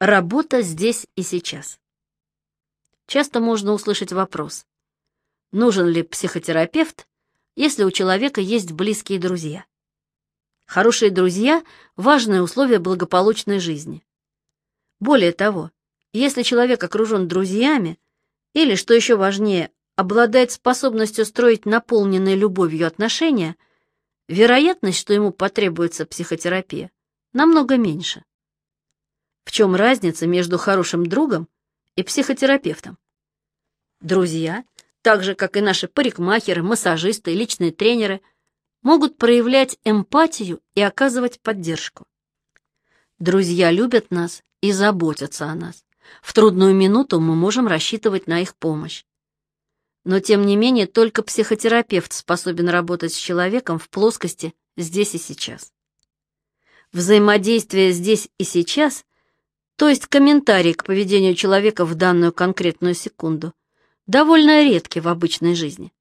Работа здесь и сейчас. Часто можно услышать вопрос, нужен ли психотерапевт, если у человека есть близкие друзья. Хорошие друзья – важное условие благополучной жизни. Более того, если человек окружен друзьями, или, что еще важнее, обладает способностью строить наполненные любовью отношения, вероятность, что ему потребуется психотерапия, намного меньше. В чем разница между хорошим другом и психотерапевтом? Друзья, так же, как и наши парикмахеры, массажисты, личные тренеры, могут проявлять эмпатию и оказывать поддержку. Друзья любят нас и заботятся о нас. В трудную минуту мы можем рассчитывать на их помощь. Но, тем не менее, только психотерапевт способен работать с человеком в плоскости здесь и сейчас. Взаимодействие здесь и сейчас, то есть комментарий к поведению человека в данную конкретную секунду, довольно редки в обычной жизни.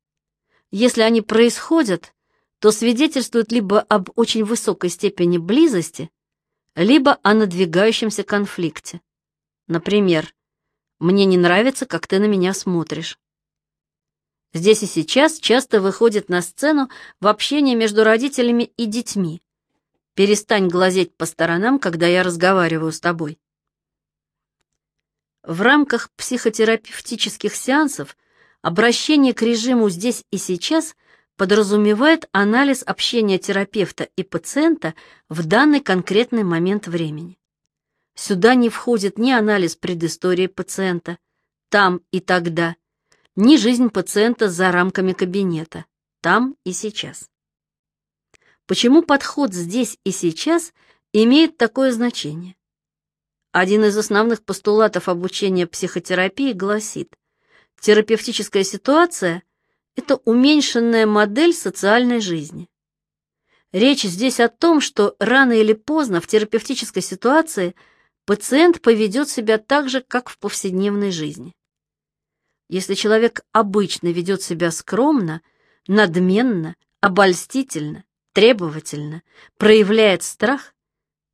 Если они происходят, то свидетельствуют либо об очень высокой степени близости, либо о надвигающемся конфликте. Например, «Мне не нравится, как ты на меня смотришь». Здесь и сейчас часто выходит на сцену в общении между родителями и детьми. Перестань глазеть по сторонам, когда я разговариваю с тобой. В рамках психотерапевтических сеансов обращение к режиму «здесь и сейчас» подразумевает анализ общения терапевта и пациента в данный конкретный момент времени. Сюда не входит ни анализ предыстории пациента, там и тогда, ни жизнь пациента за рамками кабинета, там и сейчас. Почему подход здесь и сейчас имеет такое значение? Один из основных постулатов обучения психотерапии гласит, терапевтическая ситуация – это уменьшенная модель социальной жизни. Речь здесь о том, что рано или поздно в терапевтической ситуации пациент поведет себя так же, как в повседневной жизни. Если человек обычно ведет себя скромно, надменно, обольстительно, требовательно, проявляет страх,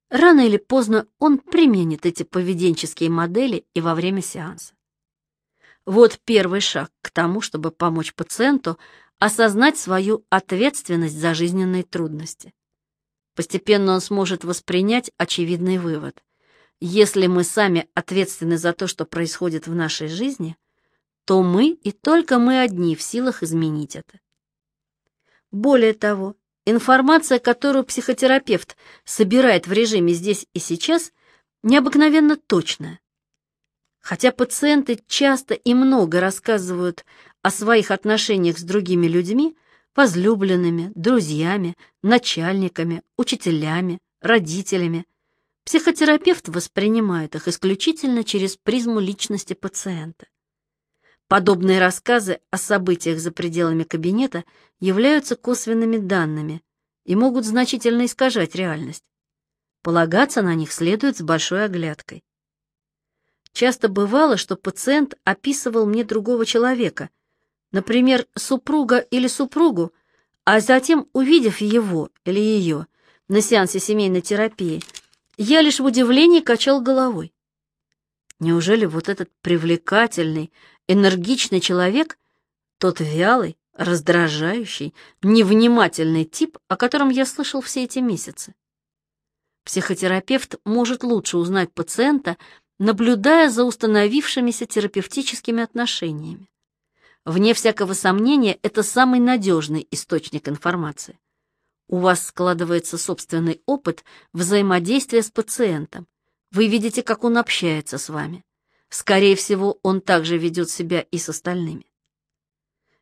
рано или поздно он применит эти поведенческие модели и во время сеанса. Вот первый шаг к тому, чтобы помочь пациенту осознать свою ответственность за жизненные трудности. Постепенно он сможет воспринять очевидный вывод. Если мы сами ответственны за то, что происходит в нашей жизни, то мы и только мы одни в силах изменить это. Более того, Информация, которую психотерапевт собирает в режиме здесь и сейчас, необыкновенно точная. Хотя пациенты часто и много рассказывают о своих отношениях с другими людьми, возлюбленными, друзьями, начальниками, учителями, родителями, психотерапевт воспринимает их исключительно через призму личности пациента. Подобные рассказы о событиях за пределами кабинета являются косвенными данными и могут значительно искажать реальность. Полагаться на них следует с большой оглядкой. Часто бывало, что пациент описывал мне другого человека, например, супруга или супругу, а затем, увидев его или ее на сеансе семейной терапии, я лишь в удивлении качал головой. Неужели вот этот привлекательный, энергичный человек, тот вялый, раздражающий, невнимательный тип, о котором я слышал все эти месяцы? Психотерапевт может лучше узнать пациента, наблюдая за установившимися терапевтическими отношениями. Вне всякого сомнения, это самый надежный источник информации. У вас складывается собственный опыт взаимодействия с пациентом, вы видите, как он общается с вами. Скорее всего, он также ведет себя и с остальными.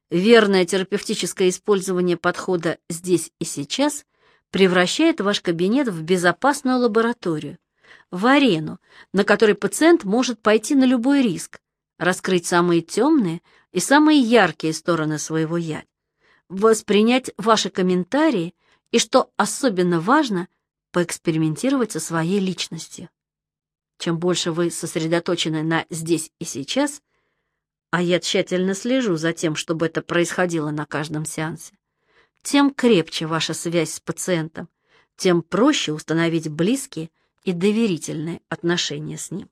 Верное терапевтическое использование подхода «здесь и сейчас» превращает ваш кабинет в безопасную лабораторию, в арену, на которой пациент может пойти на любой риск, раскрыть самые темные и самые яркие стороны своего «я», воспринять ваши комментарии и, что особенно важно, поэкспериментировать со своей личностью. Чем больше вы сосредоточены на «здесь и сейчас», а я тщательно слежу за тем, чтобы это происходило на каждом сеансе, тем крепче ваша связь с пациентом, тем проще установить близкие и доверительные отношения с ним.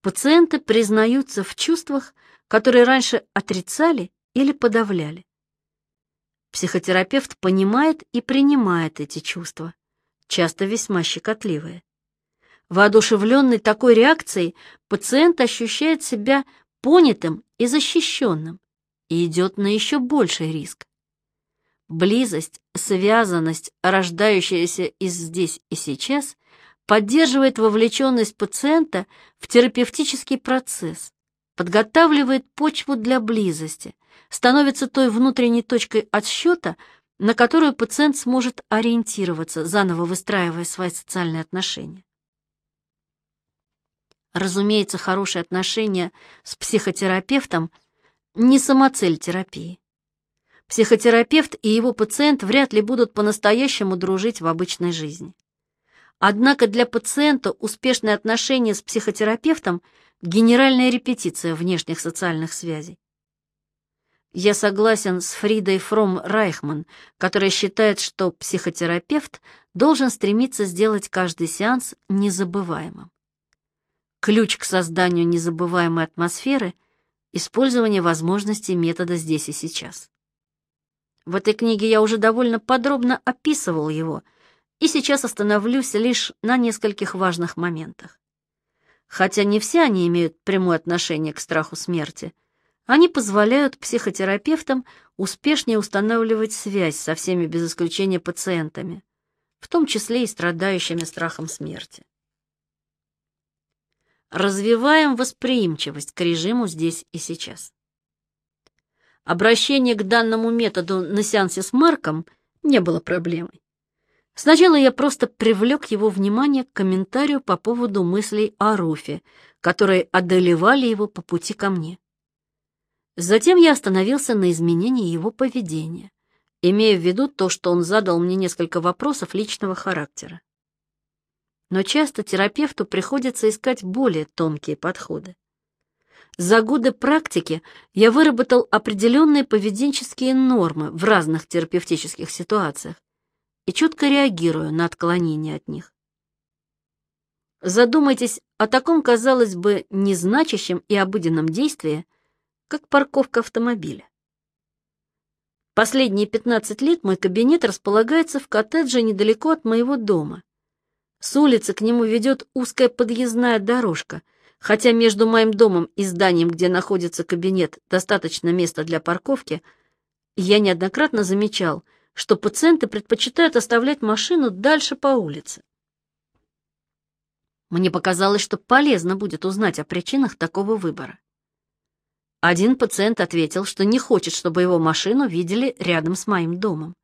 Пациенты признаются в чувствах, которые раньше отрицали или подавляли. Психотерапевт понимает и принимает эти чувства, часто весьма щекотливые. Воодушевленный такой реакцией, пациент ощущает себя понятым и защищенным и идет на еще больший риск. Близость, связанность, рождающаяся из здесь и сейчас, поддерживает вовлеченность пациента в терапевтический процесс, подготавливает почву для близости, становится той внутренней точкой отсчета, на которую пациент сможет ориентироваться, заново выстраивая свои социальные отношения. Разумеется, хорошие отношения с психотерапевтом не самоцель терапии. Психотерапевт и его пациент вряд ли будут по-настоящему дружить в обычной жизни. Однако для пациента успешные отношения с психотерапевтом – генеральная репетиция внешних социальных связей. Я согласен с Фридой Фром Райхман, которая считает, что психотерапевт должен стремиться сделать каждый сеанс незабываемым. Ключ к созданию незабываемой атмосферы – использование возможностей метода здесь и сейчас. В этой книге я уже довольно подробно описывал его, и сейчас остановлюсь лишь на нескольких важных моментах. Хотя не все они имеют прямое отношение к страху смерти, они позволяют психотерапевтам успешнее устанавливать связь со всеми без исключения пациентами, в том числе и страдающими страхом смерти. Развиваем восприимчивость к режиму здесь и сейчас. Обращение к данному методу на сеансе с Марком не было проблемой. Сначала я просто привлек его внимание к комментарию по поводу мыслей о Руфе, которые одолевали его по пути ко мне. Затем я остановился на изменении его поведения, имея в виду то, что он задал мне несколько вопросов личного характера. Но часто терапевту приходится искать более тонкие подходы. За годы практики я выработал определенные поведенческие нормы в разных терапевтических ситуациях и четко реагирую на отклонения от них. Задумайтесь о таком, казалось бы, незначащем и обыденном действии, как парковка автомобиля. Последние 15 лет мой кабинет располагается в коттедже недалеко от моего дома. С улицы к нему ведет узкая подъездная дорожка — Хотя между моим домом и зданием, где находится кабинет, достаточно места для парковки, я неоднократно замечал, что пациенты предпочитают оставлять машину дальше по улице. Мне показалось, что полезно будет узнать о причинах такого выбора. Один пациент ответил, что не хочет, чтобы его машину видели рядом с моим домом.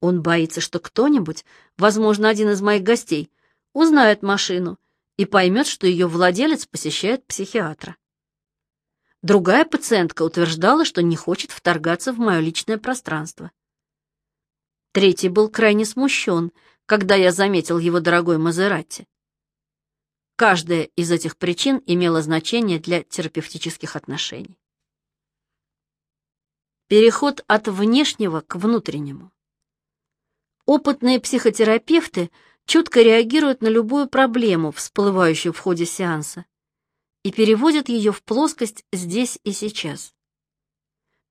Он боится, что кто-нибудь, возможно, один из моих гостей, узнает машину и поймет, что ее владелец посещает психиатра. Другая пациентка утверждала, что не хочет вторгаться в мое личное пространство. Третий был крайне смущен, когда я заметил его дорогой Мазератти. Каждая из этих причин имела значение для терапевтических отношений. Переход от внешнего к внутреннему. Опытные психотерапевты – чутко реагирует на любую проблему, всплывающую в ходе сеанса, и переводит ее в плоскость здесь и сейчас.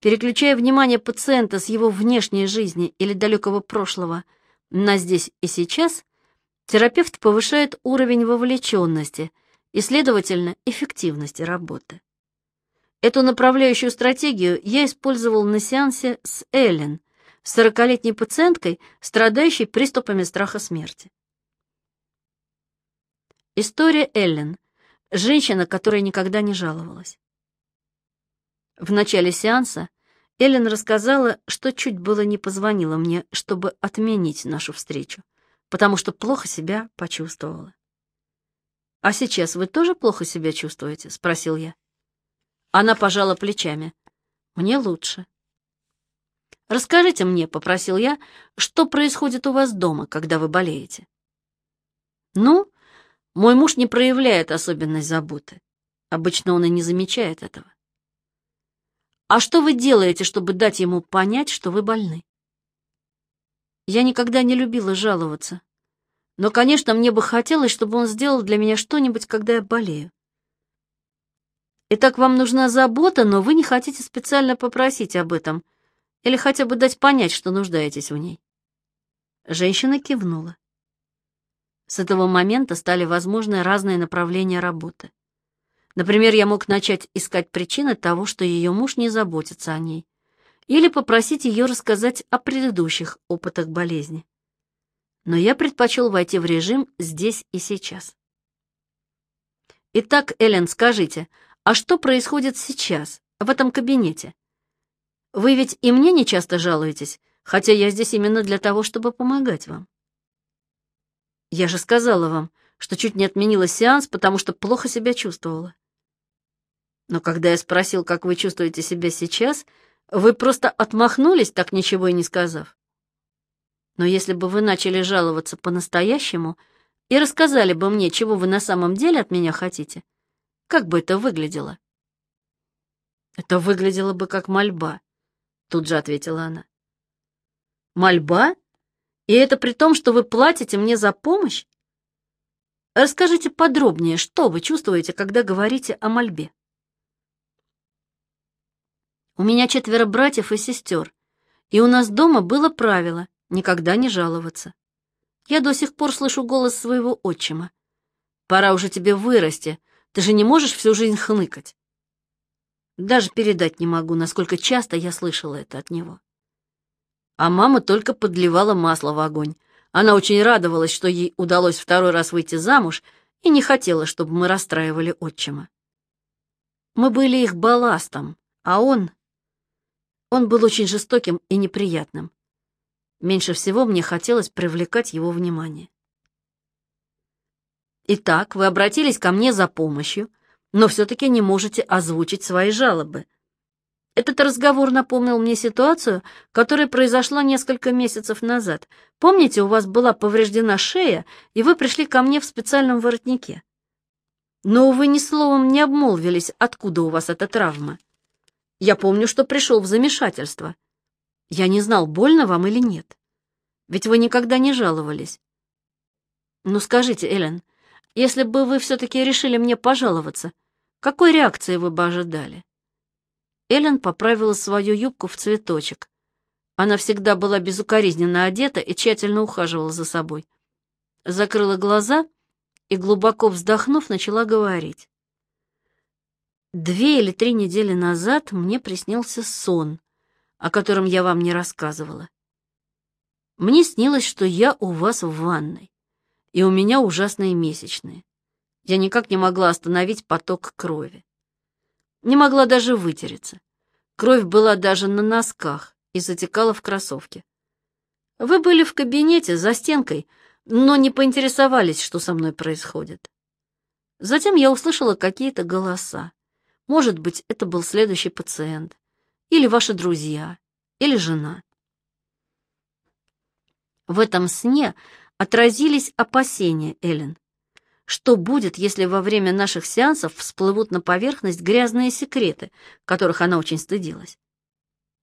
Переключая внимание пациента с его внешней жизни или далекого прошлого на здесь и сейчас, терапевт повышает уровень вовлеченности и, следовательно, эффективности работы. Эту направляющую стратегию я использовал на сеансе с Эллен, 40-летней пациенткой, страдающей приступами страха смерти. История Эллен. Женщина, которая никогда не жаловалась. В начале сеанса Эллен рассказала, что чуть было не позвонила мне, чтобы отменить нашу встречу, потому что плохо себя почувствовала. «А сейчас вы тоже плохо себя чувствуете?» — спросил я. Она пожала плечами. «Мне лучше». «Расскажите мне», — попросил я, — «что происходит у вас дома, когда вы болеете?» «Ну, мой муж не проявляет особенной заботы. Обычно он и не замечает этого. А что вы делаете, чтобы дать ему понять, что вы больны? Я никогда не любила жаловаться. Но, конечно, мне бы хотелось, чтобы он сделал для меня что-нибудь, когда я болею. Итак, вам нужна забота, но вы не хотите специально попросить об этом или хотя бы дать понять, что нуждаетесь в ней. Женщина кивнула. С этого момента стали возможны разные направления работы. Например, я мог начать искать причины того, что ее муж не заботится о ней, или попросить ее рассказать о предыдущих опытах болезни но я предпочел войти в режим здесь и сейчас. Итак, Эллен, скажите, а что происходит сейчас, в этом кабинете? Вы ведь и мне не часто жалуетесь, хотя я здесь именно для того, чтобы помогать вам. Я же сказала вам, что чуть не отменила сеанс, потому что плохо себя чувствовала. Но когда я спросил, как вы чувствуете себя сейчас, вы просто отмахнулись, так ничего и не сказав. Но если бы вы начали жаловаться по-настоящему и рассказали бы мне, чего вы на самом деле от меня хотите, как бы это выглядело? Это выглядело бы как мольба, тут же ответила она. Мольба? И это при том, что вы платите мне за помощь? Расскажите подробнее, что вы чувствуете, когда говорите о мольбе. У меня четверо братьев и сестер, и у нас дома было правило никогда не жаловаться. Я до сих пор слышу голос своего отчима. Пора уже тебе вырасти, ты же не можешь всю жизнь хныкать. Даже передать не могу, насколько часто я слышала это от него. А мама только подливала масло в огонь. Она очень радовалась, что ей удалось второй раз выйти замуж, и не хотела, чтобы мы расстраивали отчима. Мы были их балластом, а он... Он был очень жестоким и неприятным. Меньше всего мне хотелось привлекать его внимание. Итак, вы обратились ко мне за помощью, но все-таки не можете озвучить свои жалобы. Этот разговор напомнил мне ситуацию, которая произошла несколько месяцев назад. Помните, у вас была повреждена шея, и вы пришли ко мне в специальном воротнике. Но вы ни словом не обмолвились, откуда у вас эта травма. Я помню, что пришел в замешательство. Я не знал, больно вам или нет. Ведь вы никогда не жаловались. Ну скажите, Эллен, если бы вы все-таки решили мне пожаловаться, какой реакции вы бы ожидали? Эллен поправила свою юбку в цветочек. Она всегда была безукоризненно одета и тщательно ухаживала за собой. Закрыла глаза и, глубоко вздохнув, начала говорить. Две или три недели назад мне приснился сон, о котором я вам не рассказывала. Мне снилось, что я у вас в ванной, и у меня ужасные месячные. Я никак не могла остановить поток крови. Не могла даже вытереться. Кровь была даже на носках и затекала в кроссовке. Вы были в кабинете за стенкой, но не поинтересовались, что со мной происходит. Затем я услышала какие-то голоса. Может быть, это был следующий пациент или ваши друзья, или жена. В этом сне отразились опасения Эллен. Что будет, если во время наших сеансов всплывут на поверхность грязные секреты, которых она очень стыдилась?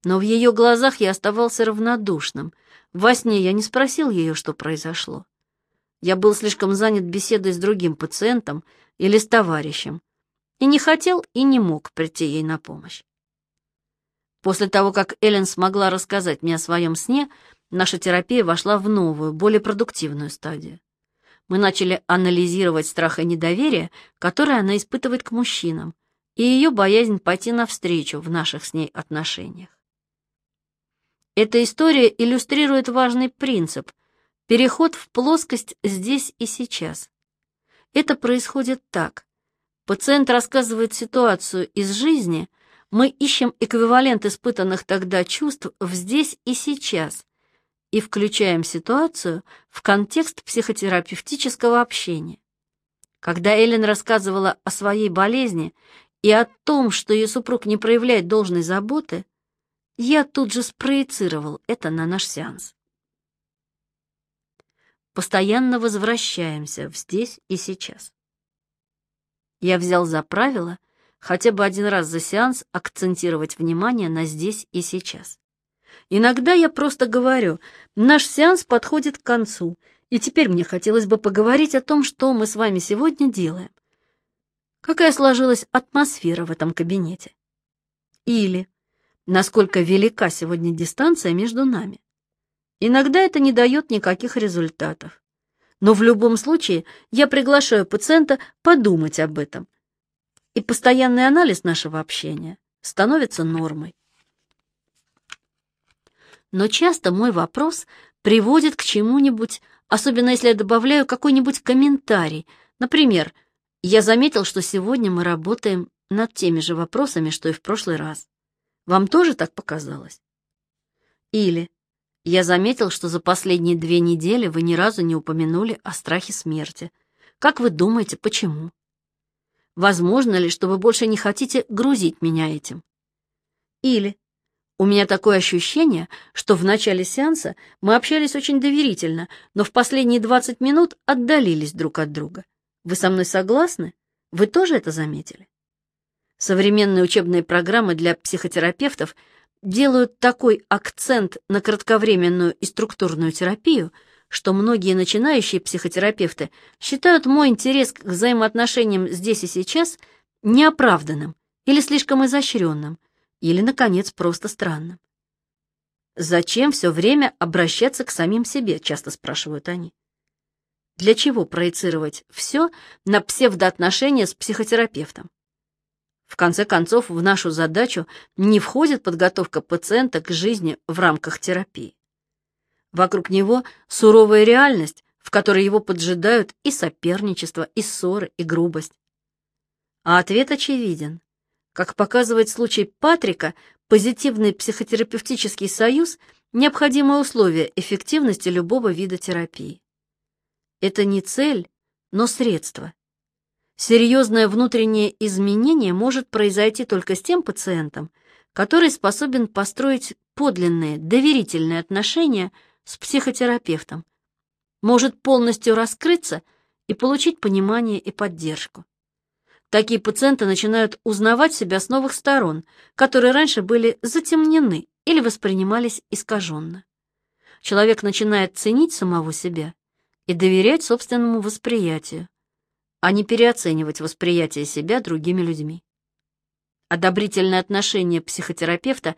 Но в ее глазах я оставался равнодушным. Во сне я не спросил ее, что произошло. Я был слишком занят беседой с другим пациентом или с товарищем, и не хотел и не мог прийти ей на помощь. После того, как Эллен смогла рассказать мне о своем сне, наша терапия вошла в новую, более продуктивную стадию. Мы начали анализировать страх и недоверие, которое она испытывает к мужчинам, и ее боязнь пойти навстречу в наших с ней отношениях. Эта история иллюстрирует важный принцип – переход в плоскость здесь и сейчас. Это происходит так. Пациент рассказывает ситуацию из жизни – мы ищем эквивалент испытанных тогда чувств в здесь и сейчас и включаем ситуацию в контекст психотерапевтического общения. Когда Эллен рассказывала о своей болезни и о том, что ее супруг не проявляет должной заботы, я тут же спроецировал это на наш сеанс. Постоянно возвращаемся в здесь и сейчас. Я взял за правило хотя бы один раз за сеанс акцентировать внимание на здесь и сейчас. Иногда я просто говорю, наш сеанс подходит к концу, И теперь мне хотелось бы поговорить о том, что мы с вами сегодня делаем. Какая сложилась атмосфера в этом кабинете? Или насколько велика сегодня дистанция между нами? Иногда это не дает никаких результатов. Но в любом случае я приглашаю пациента подумать об этом. И постоянный анализ нашего общения становится нормой. Но часто мой вопрос приводит к чему-нибудь особенно если я добавляю какой-нибудь комментарий. Например, я заметил, что сегодня мы работаем над теми же вопросами, что и в прошлый раз. Вам тоже так показалось? Или я заметил, что за последние две недели вы ни разу не упомянули о страхе смерти. Как вы думаете, почему? Возможно ли, что вы больше не хотите грузить меня этим? Или у меня такое ощущение, что в начале сеанса мы общались очень доверительно, но в последние 20 минут отдалились друг от друга. Вы со мной согласны? Вы тоже это заметили? Современные учебные программы для психотерапевтов делают такой акцент на кратковременную и структурную терапию, что многие начинающие психотерапевты считают мой интерес к взаимоотношениям здесь и сейчас неоправданным или слишком изощренным, или, наконец, просто странным. Зачем все время обращаться к самим себе, часто спрашивают они. Для чего проецировать все на псевдоотношения с психотерапевтом? В конце концов, в нашу задачу не входит подготовка пациента к жизни в рамках терапии. Вокруг него суровая реальность, в которой его поджидают и соперничество, и ссоры, и грубость. А ответ очевиден. Как показывает случай Патрика, позитивный психотерапевтический союз – необходимое условие эффективности любого вида терапии. Это не цель, но средство. Серьезное внутреннее изменение может произойти только с тем пациентом, который способен построить подлинные, доверительные отношения с психотерапевтом, может полностью раскрыться и получить понимание и поддержку. Такие пациенты начинают узнавать себя с новых сторон, которые раньше были затемнены или воспринимались искаженно. Человек начинает ценить самого себя и доверять собственному восприятию, а не переоценивать восприятие себя другими людьми. Одобрительное отношение психотерапевта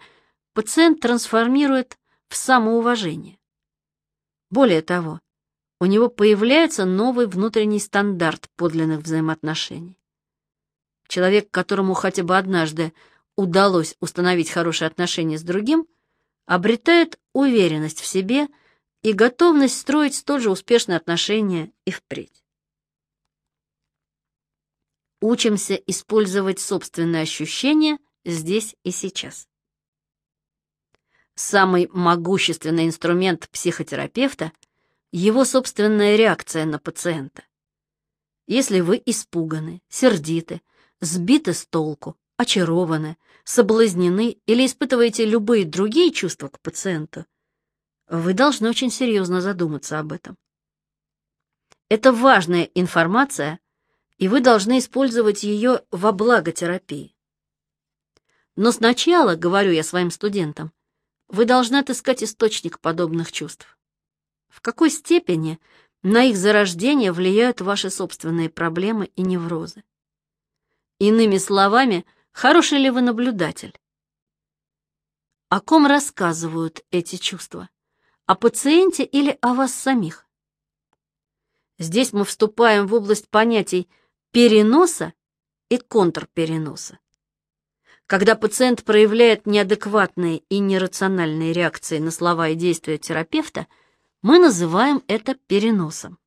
пациент трансформирует в самоуважение. Более того, у него появляется новый внутренний стандарт подлинных взаимоотношений. Человек, которому хотя бы однажды удалось установить хорошие отношения с другим, обретает уверенность в себе и готовность строить столь же успешные отношения и впредь. Учимся использовать собственные ощущения здесь и сейчас. Самый могущественный инструмент психотерапевта – его собственная реакция на пациента. Если вы испуганы, сердиты, сбиты с толку, очарованы, соблазнены или испытываете любые другие чувства к пациенту, вы должны очень серьезно задуматься об этом. Это важная информация, и вы должны использовать ее во благо терапии. Но сначала, говорю я своим студентам, вы должны отыскать источник подобных чувств. В какой степени на их зарождение влияют ваши собственные проблемы и неврозы? Иными словами, хороший ли вы наблюдатель? О ком рассказывают эти чувства? О пациенте или о вас самих? Здесь мы вступаем в область понятий переноса и контрпереноса. Когда пациент проявляет неадекватные и нерациональные реакции на слова и действия терапевта, мы называем это переносом.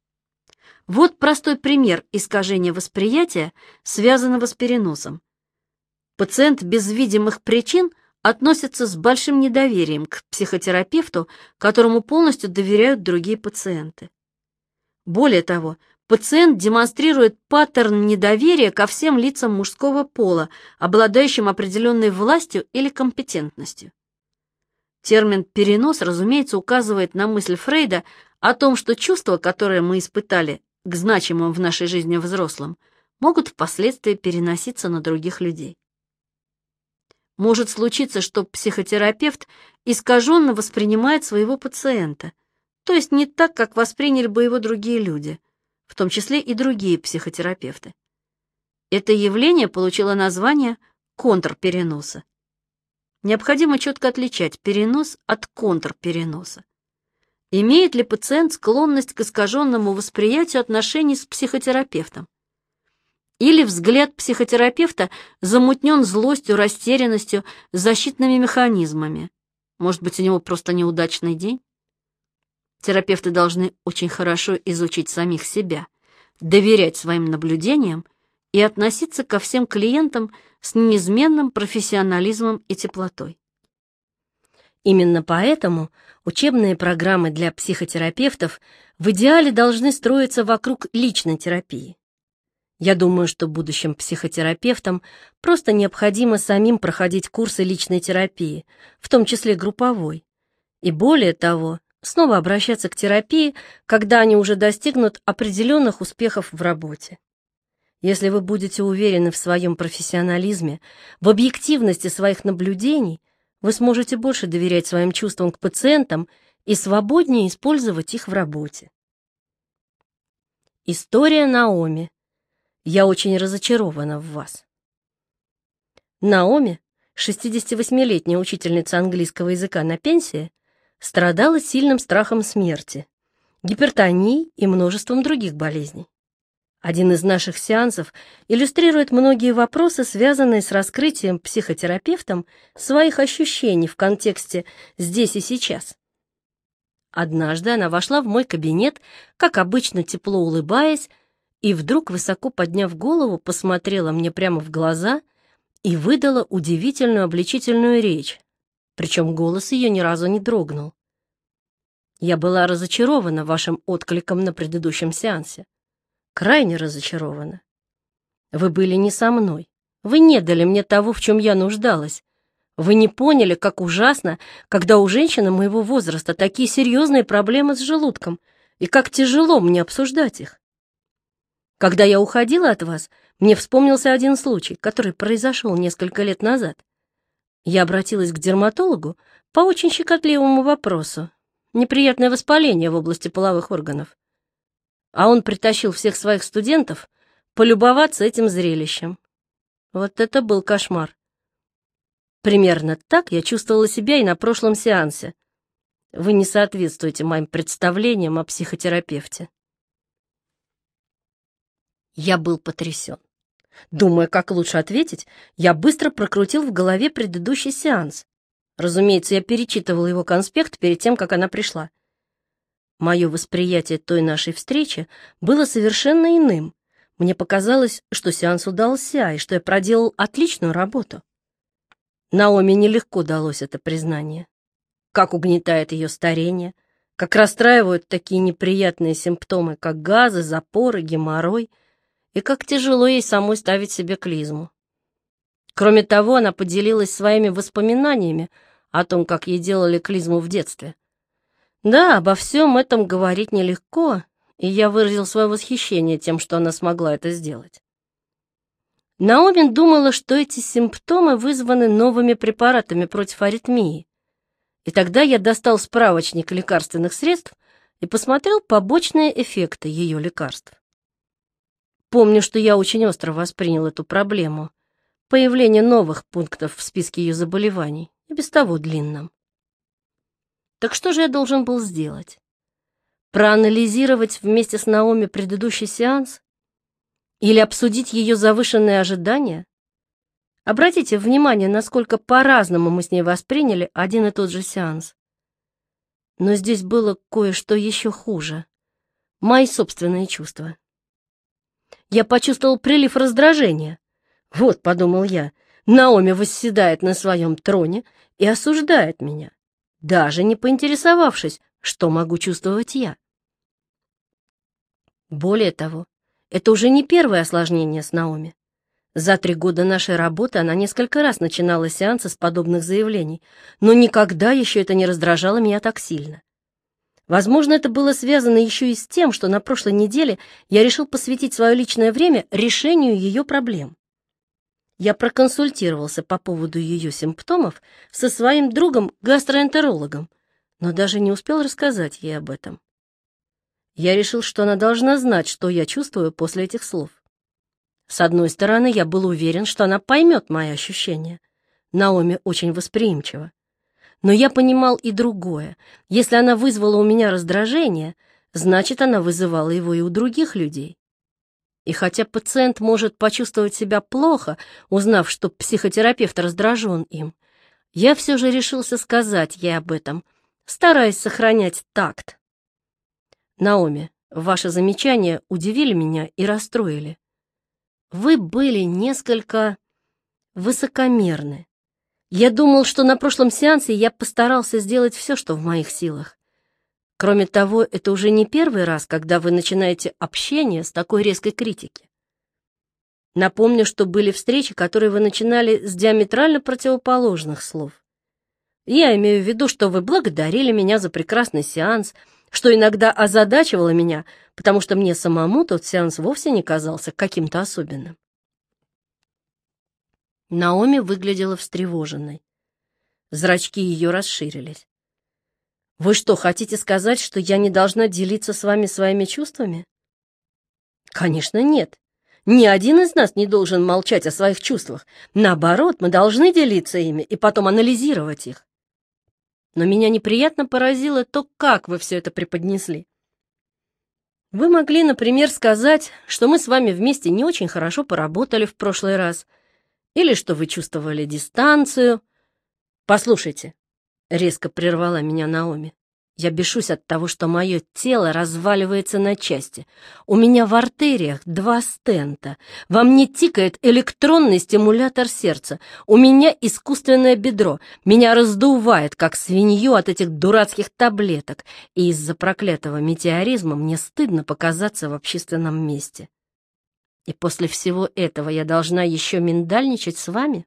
Вот простой пример искажения восприятия, связанного с переносом. Пациент без видимых причин относится с большим недоверием к психотерапевту, которому полностью доверяют другие пациенты. Более того, пациент демонстрирует паттерн недоверия ко всем лицам мужского пола, обладающим определенной властью или компетентностью. Термин «перенос», разумеется, указывает на мысль Фрейда о том, что чувства, которые мы испытали к значимым в нашей жизни взрослым, могут впоследствии переноситься на других людей. Может случиться, что психотерапевт искаженно воспринимает своего пациента, то есть не так, как восприняли бы его другие люди, в том числе и другие психотерапевты. Это явление получило название контрпереноса. Необходимо четко отличать перенос от контрпереноса. Имеет ли пациент склонность к искаженному восприятию отношений с психотерапевтом? Или взгляд психотерапевта замутнен злостью, растерянностью, защитными механизмами? Может быть, у него просто неудачный день? Терапевты должны очень хорошо изучить самих себя, доверять своим наблюдениям и относиться ко всем клиентам с неизменным профессионализмом и теплотой. Именно поэтому учебные программы для психотерапевтов в идеале должны строиться вокруг личной терапии. Я думаю, что будущим психотерапевтам просто необходимо самим проходить курсы личной терапии, в том числе групповой. И более того, снова обращаться к терапии, когда они уже достигнут определенных успехов в работе. Если вы будете уверены в своем профессионализме, в объективности своих наблюдений, вы сможете больше доверять своим чувствам к пациентам и свободнее использовать их в работе. История Наоми я очень разочарована в вас. Наоми, 68-летняя учительница английского языка на пенсии, страдала сильным страхом смерти, гипертонией и множеством других болезней. Один из наших сеансов иллюстрирует многие вопросы, связанные с раскрытием психотерапевтом своих ощущений в контексте «здесь и сейчас». Однажды она вошла в мой кабинет, как обычно тепло улыбаясь, и вдруг, высоко подняв голову, посмотрела мне прямо в глаза и выдала удивительную обличительную речь, причем голос ее ни разу не дрогнул. Я была разочарована вашим откликом на предыдущем сеансе. Крайне разочарована. Вы были не со мной. Вы не дали мне того, в чем я нуждалась. Вы не поняли, как ужасно, когда у женщины моего возраста такие серьезные проблемы с желудком, и как тяжело мне обсуждать их. Когда я уходила от вас, мне вспомнился один случай, который произошел несколько лет назад. Я обратилась к дерматологу по очень щекотливому вопросу. Неприятное воспаление в области половых органов. А он притащил всех своих студентов полюбоваться этим зрелищем. Вот это был кошмар. Примерно так я чувствовала себя и на прошлом сеансе. Вы не соответствуете моим представлениям о психотерапевте. Я был потрясен. Думая, как лучше ответить, я быстро прокрутил в голове предыдущий сеанс. Разумеется, я перечитывал его конспект перед тем, как она пришла. Мое восприятие той нашей встречи было совершенно иным. Мне показалось, что сеанс удался и что я проделал отличную работу. Наоми нелегко далось это признание. Как угнетает ее старение, как расстраивают такие неприятные симптомы, как газы, запоры, геморрой — и как тяжело ей самой ставить себе клизму. Кроме того, она поделилась своими воспоминаниями о том, как ей делали клизму в детстве. Да, обо всем этом говорить нелегко, и я выразил свое восхищение тем, что она смогла это сделать. Наомин думала, что эти симптомы вызваны новыми препаратами против аритмии. И тогда я достал справочник лекарственных средств и посмотрел побочные эффекты ее лекарств. Помню, что я очень остро воспринял эту проблему. Появление новых пунктов в списке ее заболеваний, и без того длинном. Так что же я должен был сделать? Проанализировать вместе с Наоми предыдущий сеанс? Или обсудить ее завышенные ожидания? Обратите внимание, насколько по-разному мы с ней восприняли один и тот же сеанс. Но здесь было кое-что еще хуже. Мои собственные чувства я почувствовал прилив раздражения. Вот, подумал я, Наоми восседает на своем троне и осуждает меня, даже не поинтересовавшись, что могу чувствовать я. Более того, это уже не первое осложнение с Наоми. За три года нашей работы она несколько раз начинала сеансы с подобных заявлений, но никогда еще это не раздражало меня так сильно. Возможно, это было связано еще и с тем, что на прошлой неделе я решил посвятить свое личное время решению ее проблем. Я проконсультировался по поводу ее симптомов со своим другом-гастроэнтерологом, но даже не успел рассказать ей об этом. Я решил, что она должна знать, что я чувствую после этих слов. С одной стороны, я был уверен, что она поймет мои ощущения. Наоми очень восприимчива. Но я понимал и другое. Если она вызвала у меня раздражение, значит, она вызывала его и у других людей. И хотя пациент может почувствовать себя плохо, узнав, что психотерапевт раздражен им, я все же решился сказать ей об этом, стараясь сохранять такт. Наоми, ваши замечания удивили меня и расстроили. Вы были несколько высокомерны. Я думал, что на прошлом сеансе я постарался сделать все, что в моих силах. Кроме того, это уже не первый раз, когда вы начинаете общение с такой резкой критики. Напомню, что были встречи, которые вы начинали с диаметрально противоположных слов. Я имею в виду, что вы благодарили меня за прекрасный сеанс, что иногда озадачивало меня, потому что мне самому тот сеанс вовсе не казался каким-то особенным. Наоми выглядела встревоженной. Зрачки ее расширились. «Вы что, хотите сказать, что я не должна делиться с вами своими чувствами?» «Конечно, нет. Ни один из нас не должен молчать о своих чувствах. Наоборот, мы должны делиться ими и потом анализировать их. Но меня неприятно поразило то, как вы все это преподнесли. Вы могли, например, сказать, что мы с вами вместе не очень хорошо поработали в прошлый раз — или что вы чувствовали дистанцию. Послушайте, резко прервала меня Наоми. Я бешусь от того, что мое тело разваливается на части. У меня в артериях два стента. Во мне тикает электронный стимулятор сердца. У меня искусственное бедро. Меня раздувает, как свинью от этих дурацких таблеток. И из-за проклятого метеоризма мне стыдно показаться в общественном месте. И после всего этого я должна еще миндальничать с вами?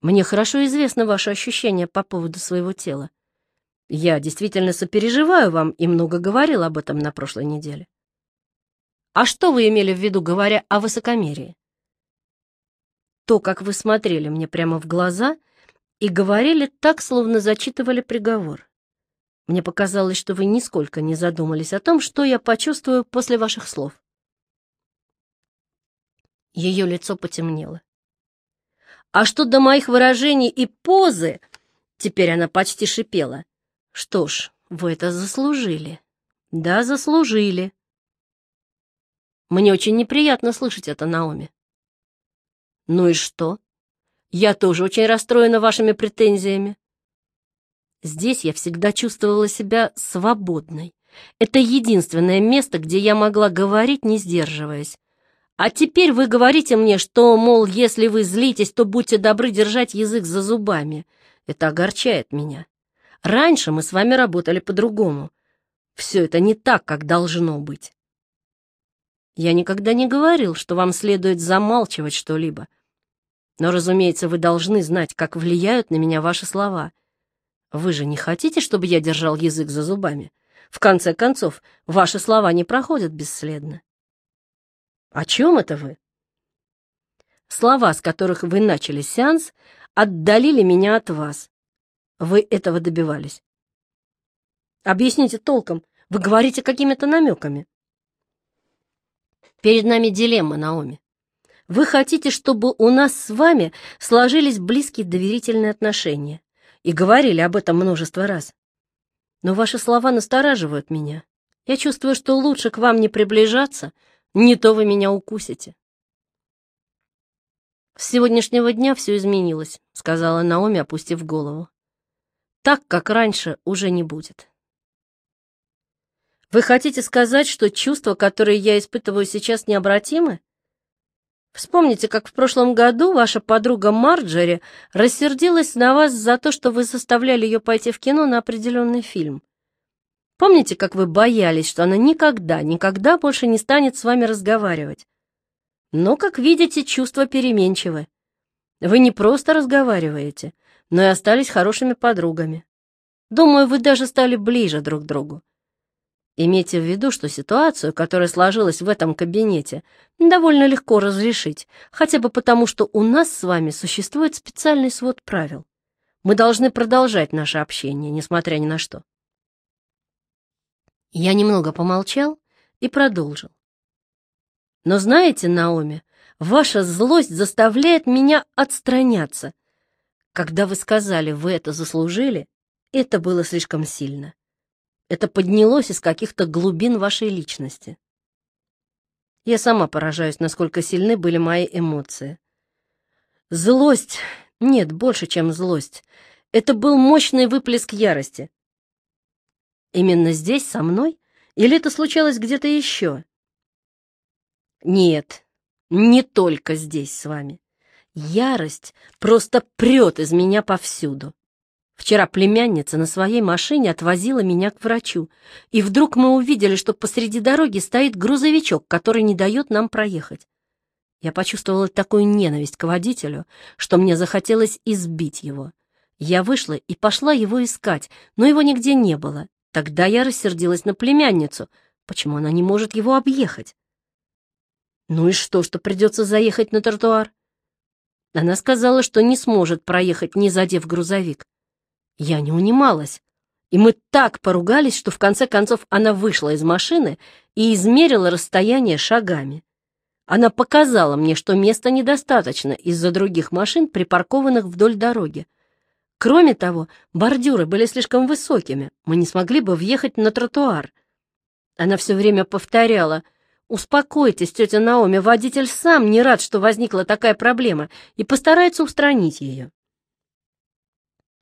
Мне хорошо известно ваше ощущение по поводу своего тела. Я действительно сопереживаю вам и много говорил об этом на прошлой неделе. А что вы имели в виду, говоря о высокомерии? То, как вы смотрели мне прямо в глаза и говорили так, словно зачитывали приговор. Мне показалось, что вы нисколько не задумались о том, что я почувствую после ваших слов. Ее лицо потемнело. А что до моих выражений и позы, теперь она почти шипела. Что ж, вы это заслужили. Да, заслужили. Мне очень неприятно слышать это, Наоми. Ну и что? Я тоже очень расстроена вашими претензиями. Здесь я всегда чувствовала себя свободной. Это единственное место, где я могла говорить, не сдерживаясь. А теперь вы говорите мне, что, мол, если вы злитесь, то будьте добры держать язык за зубами. Это огорчает меня. Раньше мы с вами работали по-другому. Все это не так, как должно быть. Я никогда не говорил, что вам следует замалчивать что-либо. Но, разумеется, вы должны знать, как влияют на меня ваши слова. Вы же не хотите, чтобы я держал язык за зубами? В конце концов, ваши слова не проходят бесследно. О чем это вы? Слова, с которых вы начали сеанс, отдалили меня от вас. Вы этого добивались. Объясните толком. Вы говорите какими-то намеками. Перед нами дилемма, Наоми. Вы хотите, чтобы у нас с вами сложились близкие доверительные отношения. И говорили об этом множество раз. Но ваши слова настораживают меня. Я чувствую, что лучше к вам не приближаться, не то вы меня укусите. С сегодняшнего дня все изменилось, сказала Наоми, опустив голову. Так, как раньше, уже не будет. Вы хотите сказать, что чувства, которые я испытываю сейчас, необратимы? Вспомните, как в прошлом году ваша подруга Марджери рассердилась на вас за то, что вы заставляли ее пойти в кино на определенный фильм. Помните, как вы боялись, что она никогда, никогда больше не станет с вами разговаривать? Но, как видите, чувства переменчивы. Вы не просто разговариваете, но и остались хорошими подругами. Думаю, вы даже стали ближе друг к другу. Имейте в виду, что ситуацию, которая сложилась в этом кабинете, довольно легко разрешить, хотя бы потому, что у нас с вами существует специальный свод правил. Мы должны продолжать наше общение, несмотря ни на что. Я немного помолчал и продолжил. Но знаете, Наоми, ваша злость заставляет меня отстраняться. Когда вы сказали, вы это заслужили, это было слишком сильно. Это поднялось из каких-то глубин вашей личности. Я сама поражаюсь, насколько сильны были мои эмоции. Злость, нет, больше, чем злость. Это был мощный выплеск ярости. Именно здесь, со мной? Или это случалось где-то еще? Нет, не только здесь с вами. Ярость просто прет из меня повсюду. Вчера племянница на своей машине отвозила меня к врачу, и вдруг мы увидели, что посреди дороги стоит грузовичок, который не дает нам проехать. Я почувствовала такую ненависть к водителю, что мне захотелось избить его. Я вышла и пошла его искать, но его нигде не было. Тогда я рассердилась на племянницу. Почему она не может его объехать? Ну и что, что придется заехать на тротуар? Она сказала, что не сможет проехать, не задев грузовик. Я не унималась. И мы так поругались, что в конце концов она вышла из машины и измерила расстояние шагами. Она показала мне, что места недостаточно из-за других машин, припаркованных вдоль дороги. Кроме того, бордюры были слишком высокими, мы не смогли бы въехать на тротуар. Она все время повторяла «Успокойтесь, тетя Наоми, водитель сам не рад, что возникла такая проблема, и постарается устранить ее».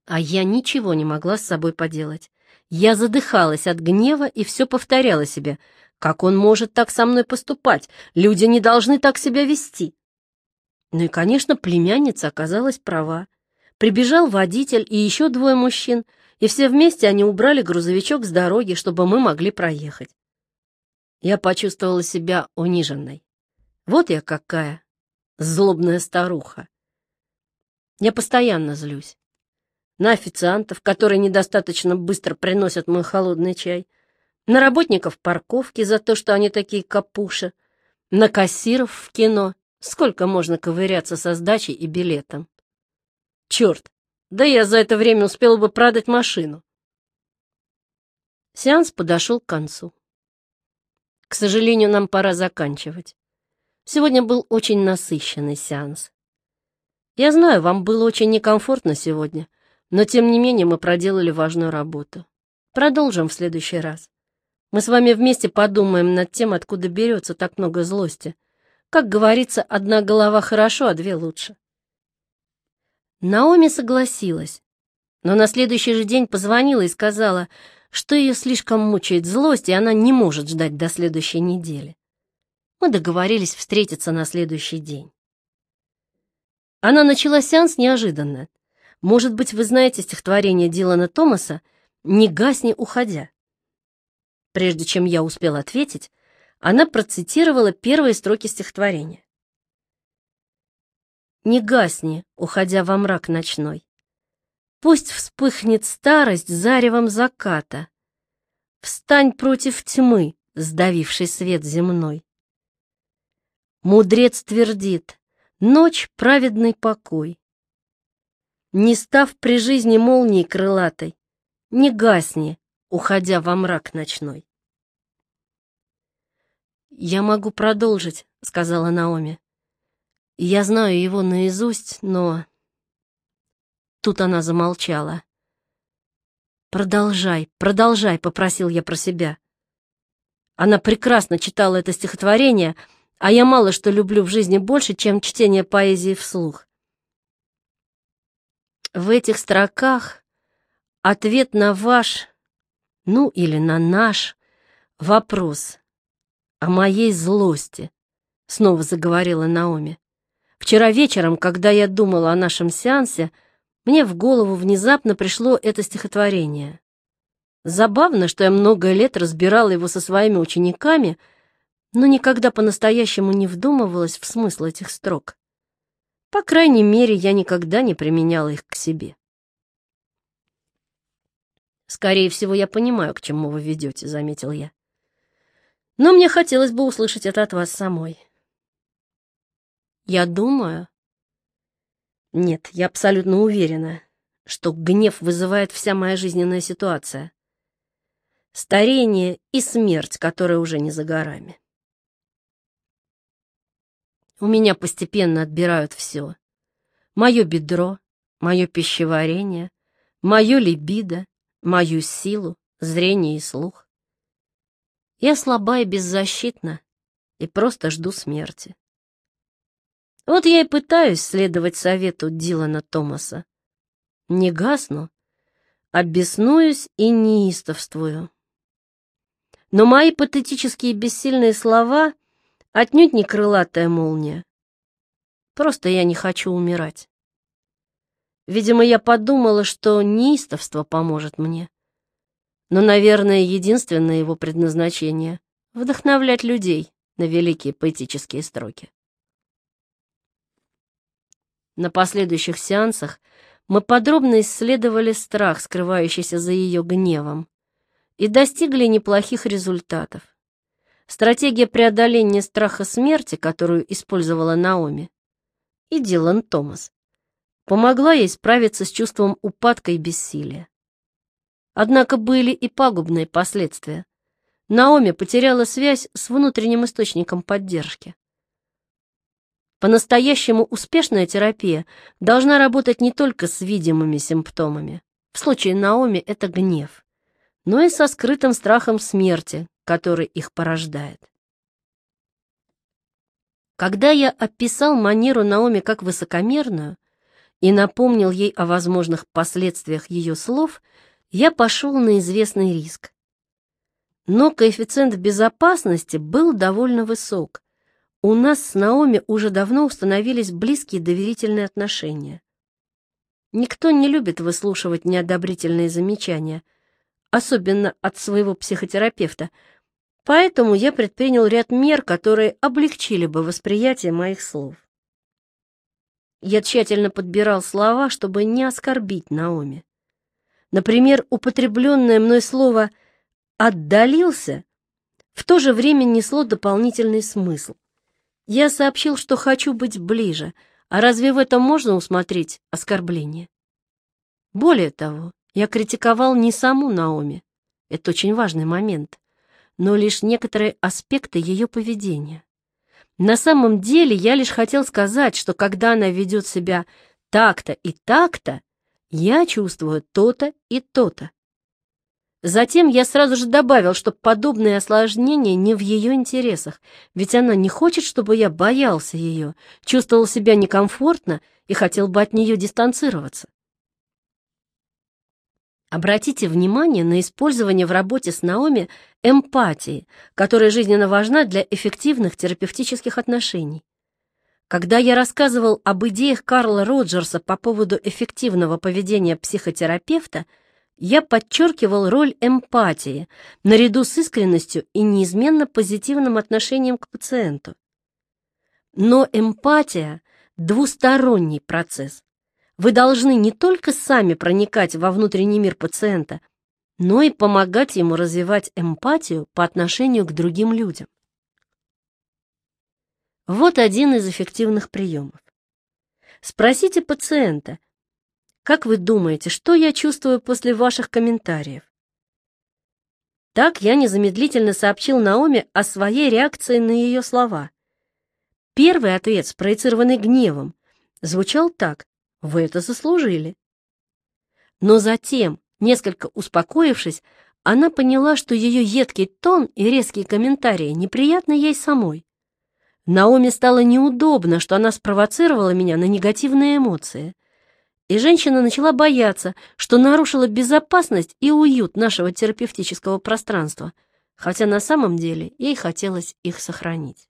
А я ничего не могла с собой поделать. Я задыхалась от гнева и все повторяла себе. Как он может так со мной поступать? Люди не должны так себя вести. Ну и, конечно, племянница оказалась права. Прибежал водитель и еще двое мужчин, и все вместе они убрали грузовичок с дороги, чтобы мы могли проехать. Я почувствовала себя униженной. Вот я какая, злобная старуха. Я постоянно злюсь на официантов, которые недостаточно быстро приносят мой холодный чай, на работников парковки за то, что они такие капуши, на кассиров в кино. Сколько можно ковыряться со сдачей и билетом? Черт, да я за это время успел бы продать машину. Сеанс подошел к концу. К сожалению, нам пора заканчивать. Сегодня был очень насыщенный сеанс. Я знаю, вам было очень некомфортно сегодня, но, тем не менее, мы проделали важную работу. Продолжим в следующий раз. Мы с вами вместе подумаем над тем, откуда берется так много злости. Как говорится, одна голова хорошо, а две лучше. Наоми согласилась, но на следующий же день позвонила и сказала, что ее слишком мучает злость, и она не может ждать до следующей недели. Мы договорились встретиться на следующий день. Она начала сеанс неожиданно. Может быть, вы знаете стихотворение Дилана Томаса «Не гасни, уходя». Прежде чем я успел ответить, она процитировала первые строки стихотворения. «Не гасни, уходя во мрак ночной. Пусть вспыхнет старость заревом заката. Встань против тьмы, сдавивший свет земной. Мудрец твердит, ночь — праведный покой не став при жизни молнии крылатой, не гасни, уходя во мрак ночной. «Я могу продолжить», — сказала Наоми. «Я знаю его наизусть, но...» Тут она замолчала. «Продолжай, продолжай», — попросил я про себя. Она прекрасно читала это стихотворение, а я мало что люблю в жизни больше, чем чтение поэзии вслух. В этих строках ответ на ваш, ну или на наш вопрос о моей злости, снова заговорила Наоми. Вчера вечером, когда я думала о нашем сеансе, мне в голову внезапно пришло это стихотворение. Забавно, что я много лет разбирала его со своими учениками, но никогда по-настоящему не вдумывалась в смысл этих строк. По крайней мере, я никогда не применяла их к себе. «Скорее всего, я понимаю, к чему вы ведете», — заметил я. «Но мне хотелось бы услышать это от вас самой». «Я думаю...» «Нет, я абсолютно уверена, что гнев вызывает вся моя жизненная ситуация. Старение и смерть, которая уже не за горами. У меня постепенно отбирают все. Мое бедро, мое пищеварение, мое либидо, мою силу, зрение и слух. Я слаба и беззащитна, и просто жду смерти. Вот я и пытаюсь следовать совету Дилана Томаса. Не гасну, а беснуюсь и неистовствую. Но мои патетические бессильные слова отнюдь не крылатая молния. Просто я не хочу умирать. Видимо, я подумала, что неистовство поможет мне. Но, наверное, единственное его предназначение — вдохновлять людей на великие поэтические строки. На последующих сеансах мы подробно исследовали страх, скрывающийся за ее гневом, и достигли неплохих результатов. Стратегия преодоления страха смерти, которую использовала Наоми, и Дилан Томас, помогла ей справиться с чувством упадка и бессилия. Однако были и пагубные последствия. Наоми потеряла связь с внутренним источником поддержки. По-настоящему успешная терапия должна работать не только с видимыми симптомами. В случае Наоми это гнев, но и со скрытым страхом смерти, который их порождает. Когда я описал манеру Наоми как высокомерную и напомнил ей о возможных последствиях ее слов, я пошел на известный риск. Но коэффициент безопасности был довольно высок. У нас с Наоми уже давно установились близкие доверительные отношения. Никто не любит выслушивать неодобрительные замечания, особенно от своего психотерапевта, поэтому я предпринял ряд мер, которые облегчили бы восприятие моих слов. Я тщательно подбирал слова, чтобы не оскорбить Наоми. Например, употребленное мной слово «отдалился» в то же время несло дополнительный смысл. Я сообщил, что хочу быть ближе, а разве в этом можно усмотреть оскорбление? Более того, я критиковал не саму Наоми, это очень важный момент, но лишь некоторые аспекты ее поведения. На самом деле я лишь хотел сказать, что когда она ведет себя так-то и так-то, я чувствую то-то и то-то. Затем я сразу же добавил, что подобные осложнения не в ее интересах, ведь она не хочет, чтобы я боялся ее, чувствовал себя некомфортно и хотел бы от нее дистанцироваться. Обратите внимание на использование в работе с Наоми эмпатии, которая жизненно важна для эффективных терапевтических отношений. Когда я рассказывал об идеях Карла Роджерса по поводу эффективного поведения психотерапевта, я подчеркивал роль эмпатии наряду с искренностью и неизменно позитивным отношением к пациенту. Но эмпатия – двусторонний процесс. Вы должны не только сами проникать во внутренний мир пациента, но и помогать ему развивать эмпатию по отношению к другим людям. Вот один из эффективных приемов. Спросите пациента, как вы думаете, что я чувствую после ваших комментариев? Так я незамедлительно сообщил Наоми о своей реакции на ее слова. Первый ответ, спроецированный гневом, звучал так «Вы это заслужили». Но затем, несколько успокоившись, она поняла, что ее едкий тон и резкие комментарии неприятны ей самой. Наоми стало неудобно, что она спровоцировала меня на негативные эмоции. И женщина начала бояться, что нарушила безопасность и уют нашего терапевтического пространства, хотя на самом деле ей хотелось их сохранить.